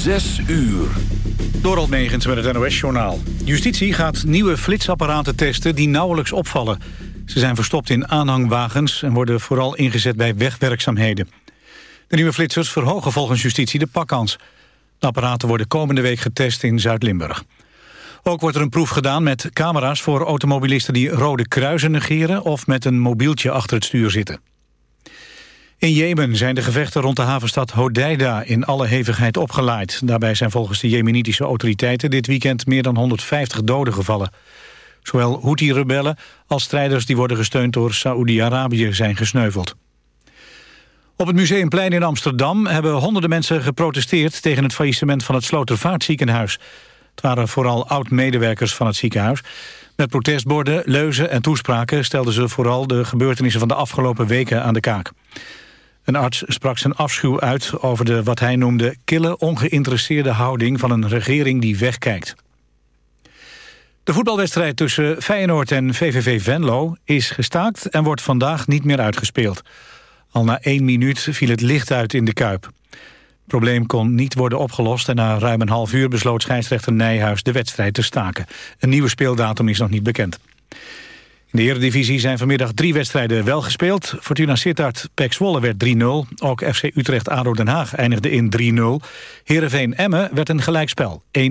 Zes uur. Door Megens met het NOS-journaal. Justitie gaat nieuwe flitsapparaten testen die nauwelijks opvallen. Ze zijn verstopt in aanhangwagens en worden vooral ingezet bij wegwerkzaamheden. De nieuwe flitsers verhogen volgens justitie de pakkans. De apparaten worden komende week getest in Zuid-Limburg. Ook wordt er een proef gedaan met camera's voor automobilisten die rode kruisen negeren... of met een mobieltje achter het stuur zitten. In Jemen zijn de gevechten rond de havenstad Hodeida in alle hevigheid opgeleid. Daarbij zijn volgens de jemenitische autoriteiten dit weekend meer dan 150 doden gevallen. Zowel Houthi-rebellen als strijders die worden gesteund door Saoedi-Arabië zijn gesneuveld. Op het Museumplein in Amsterdam hebben honderden mensen geprotesteerd tegen het faillissement van het Slotervaartziekenhuis. Het waren vooral oud-medewerkers van het ziekenhuis. Met protestborden, leuzen en toespraken stelden ze vooral de gebeurtenissen van de afgelopen weken aan de kaak. Een arts sprak zijn afschuw uit over de wat hij noemde kille ongeïnteresseerde houding van een regering die wegkijkt. De voetbalwedstrijd tussen Feyenoord en VVV Venlo is gestaakt en wordt vandaag niet meer uitgespeeld. Al na één minuut viel het licht uit in de Kuip. Het probleem kon niet worden opgelost en na ruim een half uur besloot scheidsrechter Nijhuis de wedstrijd te staken. Een nieuwe speeldatum is nog niet bekend. In de Eredivisie zijn vanmiddag drie wedstrijden wel gespeeld. Fortuna Sittard, Pek Zwolle werd 3-0. Ook FC Utrecht-ADO Den Haag eindigde in 3-0. Heerenveen-Emmen werd een gelijkspel, 1-1.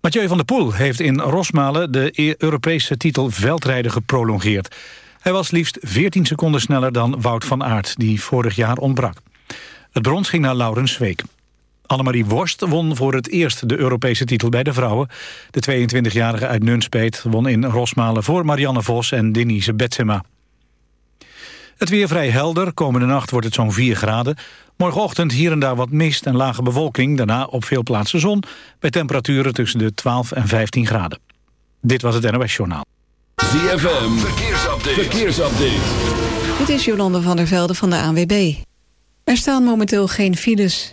Mathieu van der Poel heeft in Rosmalen de e- Europese titel veldrijder geprolongeerd. Hij was liefst 14 seconden sneller dan Wout van Aert, die vorig jaar ontbrak. Het brons ging naar Laurens Zweek. Annemarie Worst won voor het eerst de Europese titel bij de vrouwen. De 22-jarige uit Nunspeet won in Rosmalen voor Marianne Vos en Denise Betsema. Het weer vrij helder. Komende nacht wordt het zo'n 4 graden. Morgenochtend hier en daar wat mist en lage bewolking. Daarna op veel plaatsen zon. Bij temperaturen tussen de 12 en 15 graden. Dit was het NOS Journaal. ZFM. Verkeersupdate. Verkeersupdate. Dit is Jolande van der Velde van de ANWB. Er staan momenteel geen files.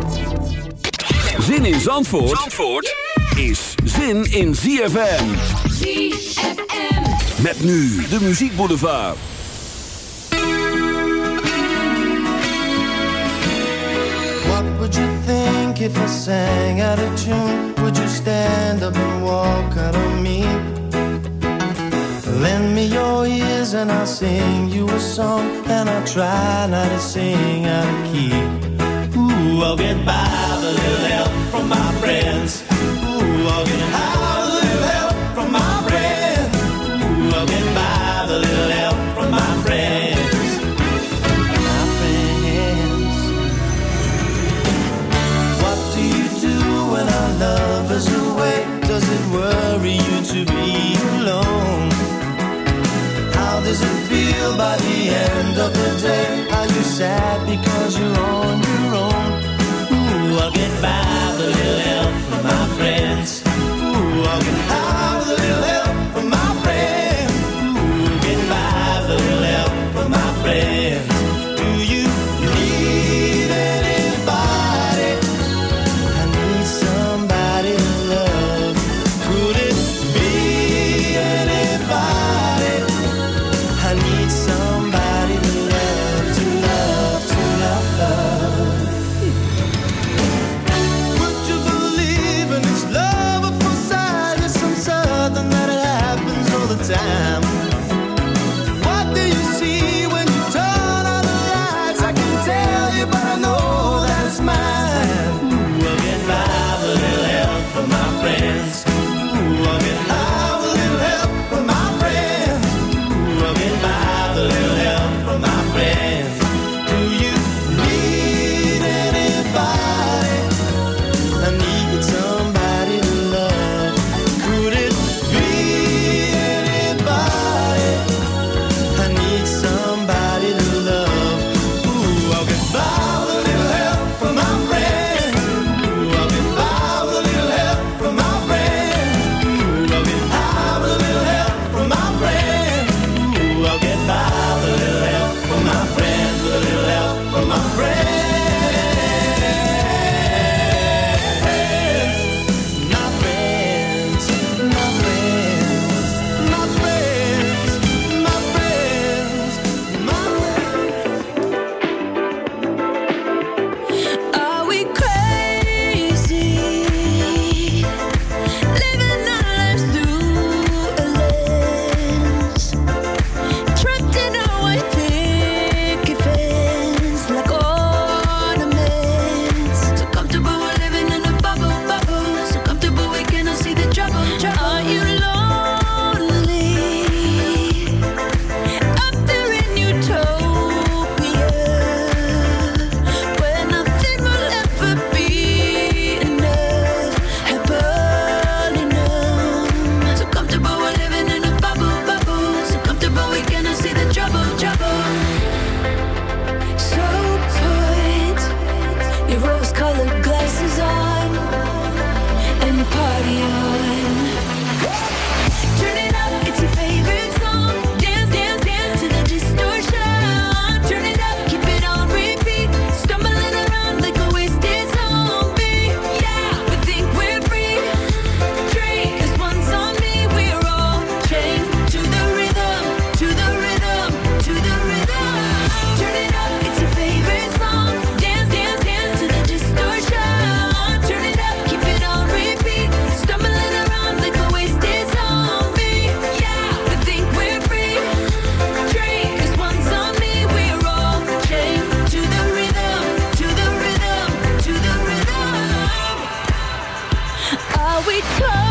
Zin in Zandvoort, Zandvoort is zin in ZFM. ZFM. Met nu de Muziek Boulevard. What would you think if I sang out of tune? Would you stand up and walk out on me? Lend me your ears and I'll sing you a song, and I'll try not to sing out of key. Ooh, I'll get by because you're on your own? Ooh, I'll get by close.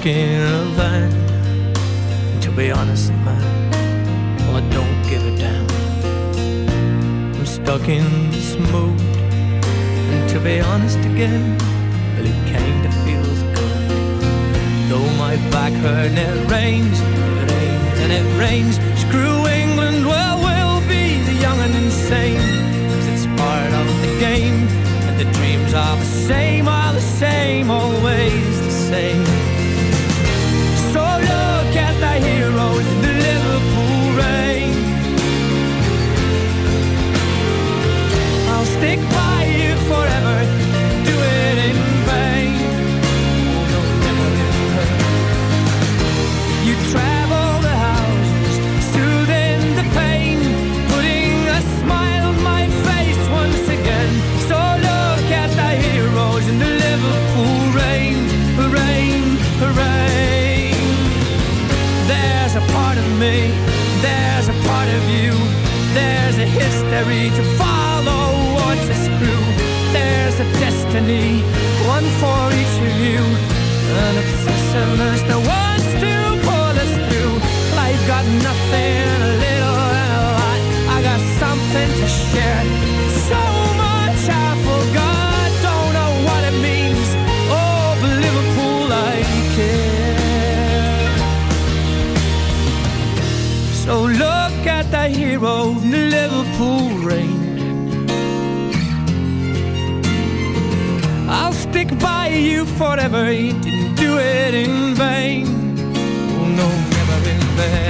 que got the hero in the Liverpool rain. I'll stick by you forever. He didn't do it in vain. Oh no, never in vain.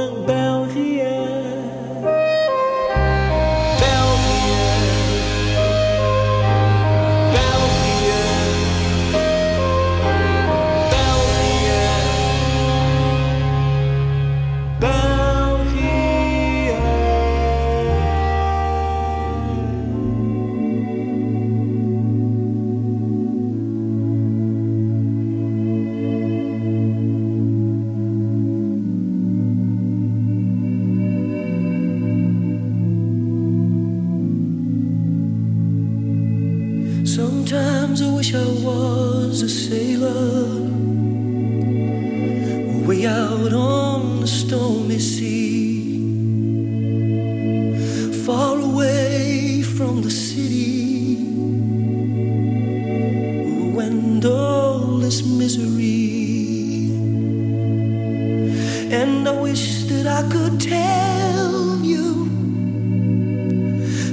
I could tell you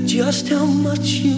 just how much you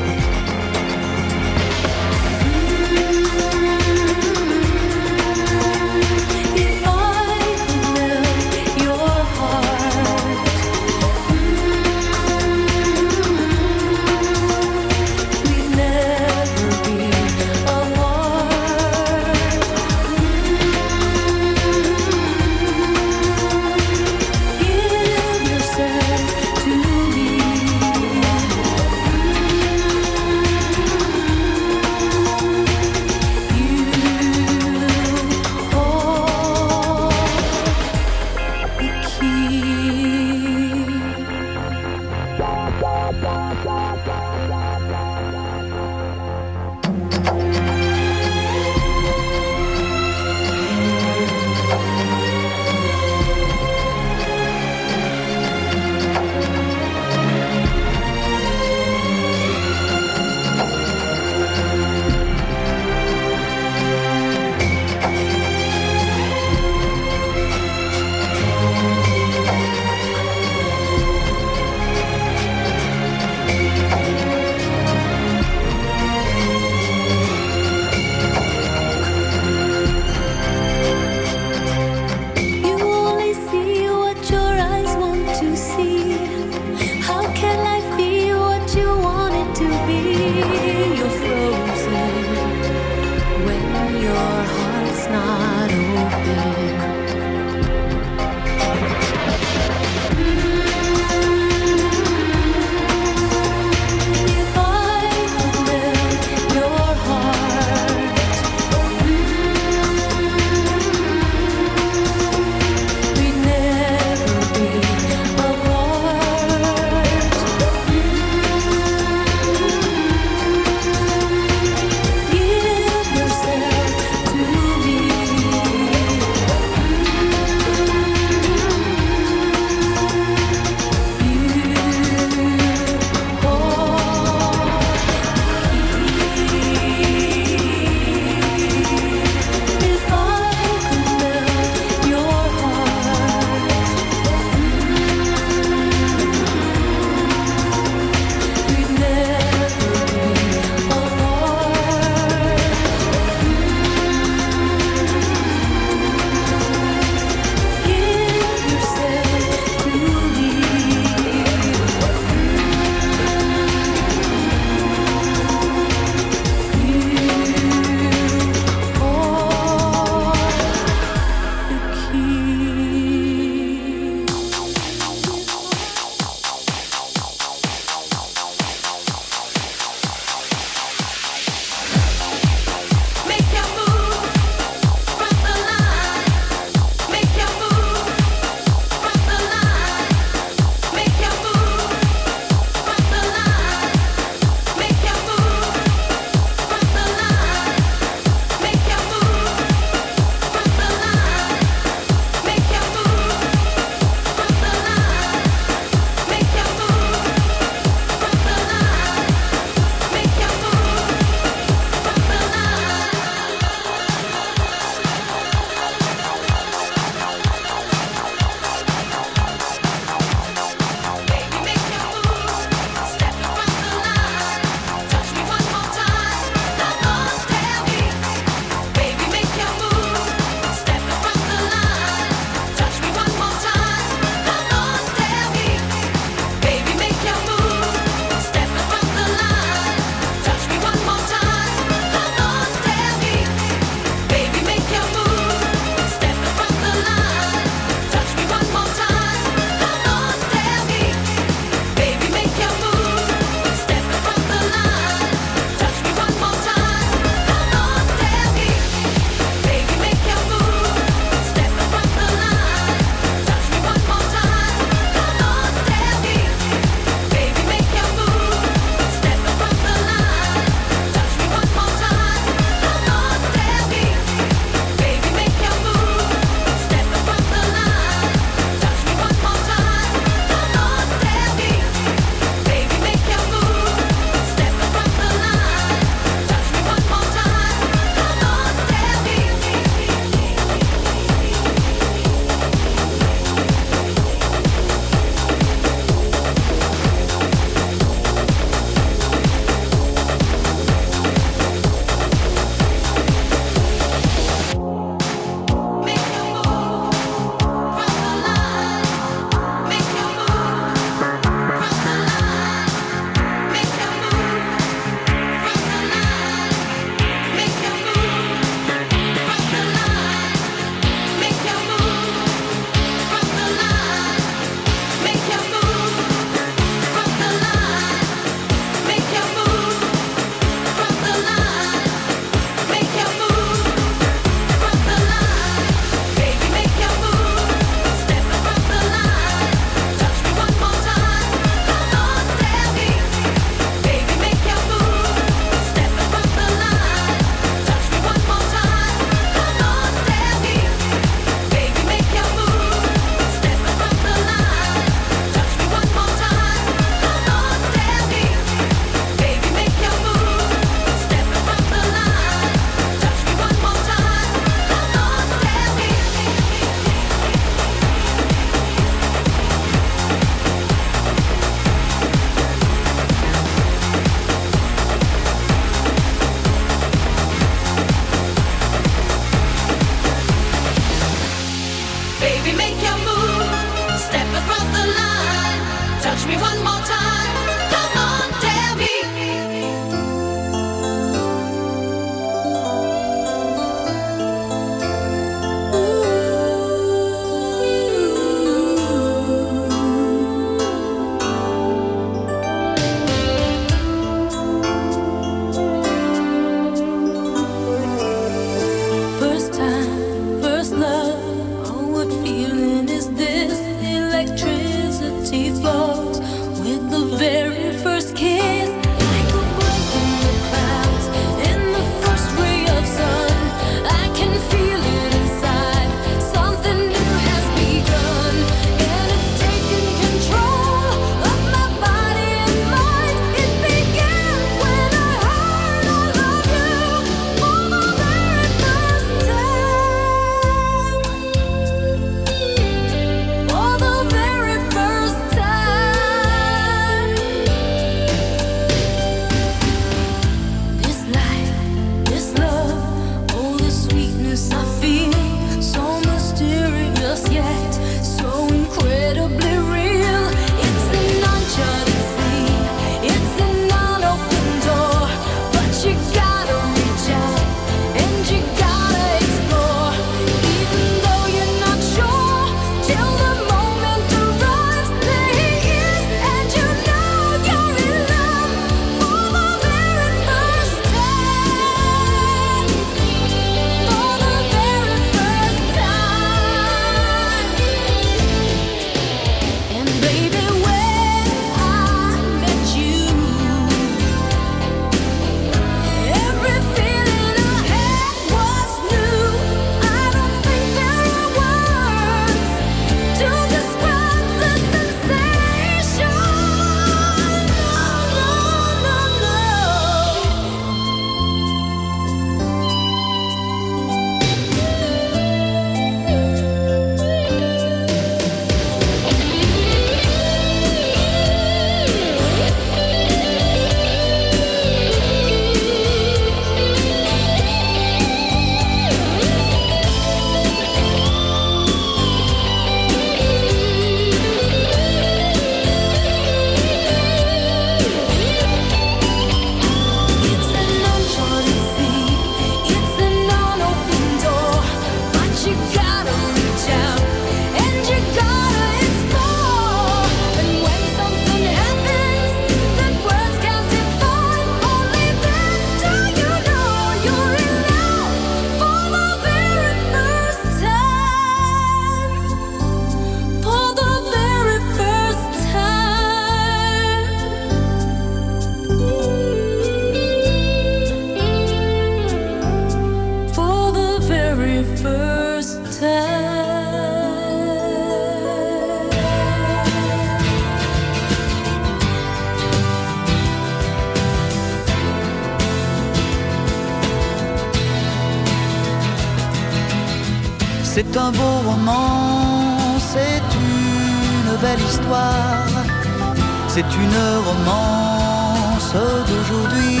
C'est une romance d'aujourd'hui.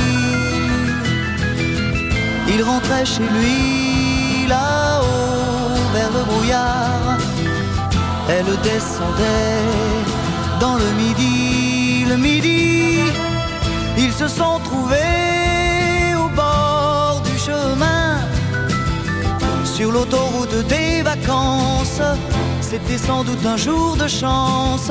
Il rentrait chez lui là-haut vers le brouillard, elle descendait dans le midi, le midi, ils se sont trouvés au bord du chemin sur l'autoroute des vacances. C'était sans doute un jour de chance.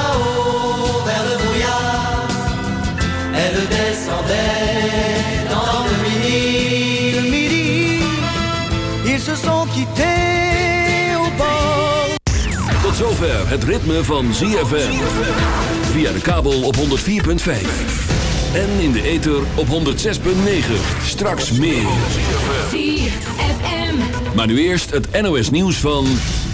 Descendait dans le midi. Le midi, ils se sont quittés au bord. Tot zover het ritme van ZFM. Via de kabel op 104.5. En in de ether op 106.9. Straks meer. ZFM. Maar nu eerst het NOS nieuws van...